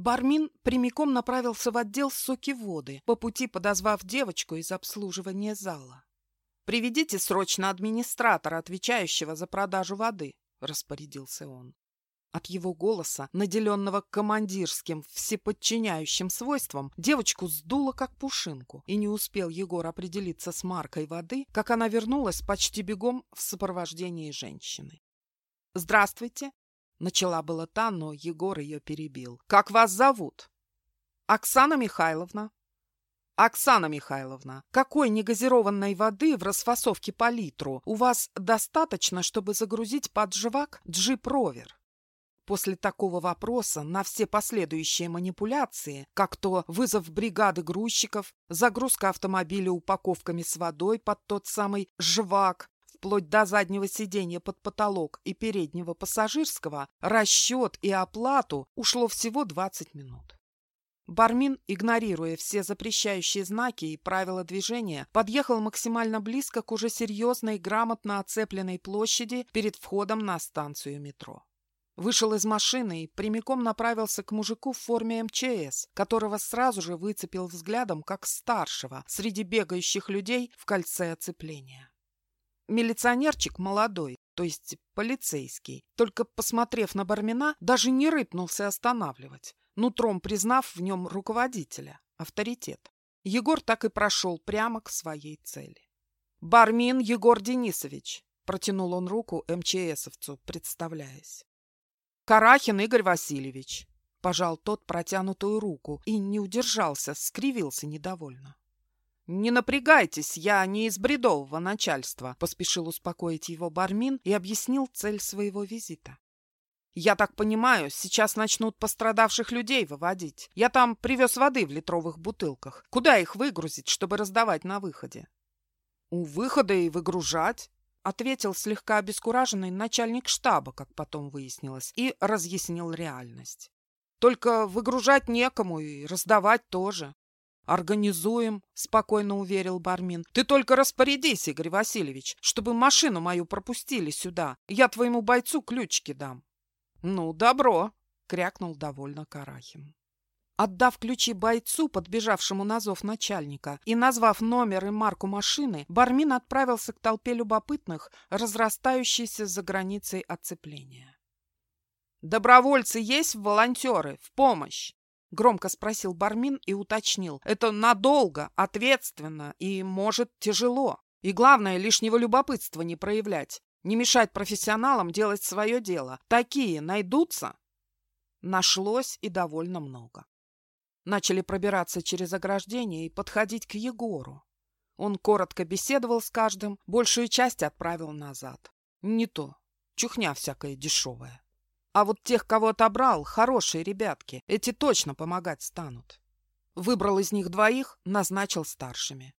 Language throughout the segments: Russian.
Бармин прямиком направился в отдел соки-воды, по пути подозвав девочку из обслуживания зала. «Приведите срочно администратора, отвечающего за продажу воды», — распорядился он. От его голоса, наделенного командирским, всеподчиняющим свойством, девочку сдуло как пушинку, и не успел Егор определиться с маркой воды, как она вернулась почти бегом в сопровождении женщины. «Здравствуйте!» — начала была та, но Егор ее перебил. «Как вас зовут?» «Оксана Михайловна». «Оксана Михайловна, какой негазированной воды в расфасовке по литру у вас достаточно, чтобы загрузить под живак джип-ровер?» После такого вопроса на все последующие манипуляции, как то вызов бригады грузчиков, загрузка автомобиля упаковками с водой под тот самый «жвак», вплоть до заднего сиденья под потолок и переднего пассажирского, расчет и оплату ушло всего 20 минут. Бармин, игнорируя все запрещающие знаки и правила движения, подъехал максимально близко к уже серьезной, грамотно оцепленной площади перед входом на станцию метро. Вышел из машины и прямиком направился к мужику в форме МЧС, которого сразу же выцепил взглядом как старшего среди бегающих людей в кольце оцепления. Милиционерчик молодой, то есть полицейский, только посмотрев на Бармина, даже не рыпнулся останавливать, нутром признав в нем руководителя, авторитет. Егор так и прошел прямо к своей цели. «Бармин Егор Денисович», — протянул он руку МЧСовцу, представляясь. «Карахин Игорь Васильевич!» Пожал тот протянутую руку и не удержался, скривился недовольно. «Не напрягайтесь, я не из бредового начальства», — поспешил успокоить его Бармин и объяснил цель своего визита. «Я так понимаю, сейчас начнут пострадавших людей выводить. Я там привез воды в литровых бутылках. Куда их выгрузить, чтобы раздавать на выходе?» «У выхода и выгружать», ответил слегка обескураженный начальник штаба, как потом выяснилось, и разъяснил реальность. Только выгружать некому и раздавать тоже. «Организуем», — спокойно уверил Бармин. «Ты только распорядись, Игорь Васильевич, чтобы машину мою пропустили сюда. Я твоему бойцу ключики дам». «Ну, добро», — крякнул довольно Карахин. Отдав ключи бойцу, подбежавшему на зов начальника, и назвав номер и марку машины, Бармин отправился к толпе любопытных, разрастающейся за границей оцепления. «Добровольцы есть в волонтеры? В помощь?» — громко спросил Бармин и уточнил. «Это надолго, ответственно и, может, тяжело. И главное, лишнего любопытства не проявлять. Не мешать профессионалам делать свое дело. Такие найдутся?» Нашлось и довольно много. Начали пробираться через ограждение и подходить к Егору. Он коротко беседовал с каждым, большую часть отправил назад. Не то. Чухня всякая дешевая. А вот тех, кого отобрал, хорошие ребятки, эти точно помогать станут. Выбрал из них двоих, назначил старшими.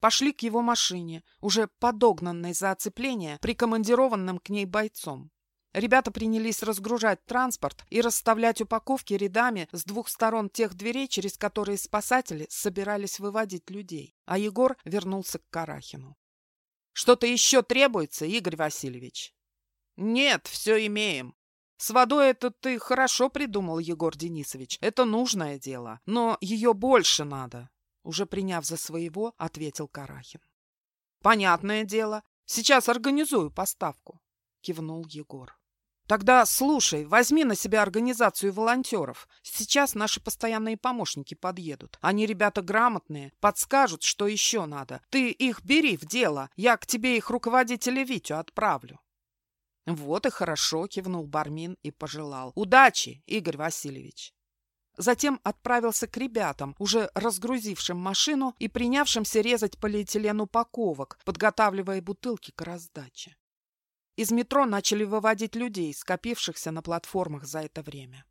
Пошли к его машине, уже подогнанной за оцепление, прикомандированным к ней бойцом. Ребята принялись разгружать транспорт и расставлять упаковки рядами с двух сторон тех дверей, через которые спасатели собирались выводить людей. А Егор вернулся к Карахину. «Что-то еще требуется, Игорь Васильевич?» «Нет, все имеем. С водой это ты хорошо придумал, Егор Денисович. Это нужное дело, но ее больше надо», уже приняв за своего, ответил Карахин. «Понятное дело. Сейчас организую поставку», кивнул Егор. Тогда слушай, возьми на себя организацию волонтеров. Сейчас наши постоянные помощники подъедут. Они ребята грамотные, подскажут, что еще надо. Ты их бери в дело. Я к тебе их руководителя Витю отправлю. Вот и хорошо, кивнул Бармин и пожелал. Удачи, Игорь Васильевич. Затем отправился к ребятам, уже разгрузившим машину и принявшимся резать полиэтилен упаковок, подготавливая бутылки к раздаче. Из метро начали выводить людей, скопившихся на платформах за это время.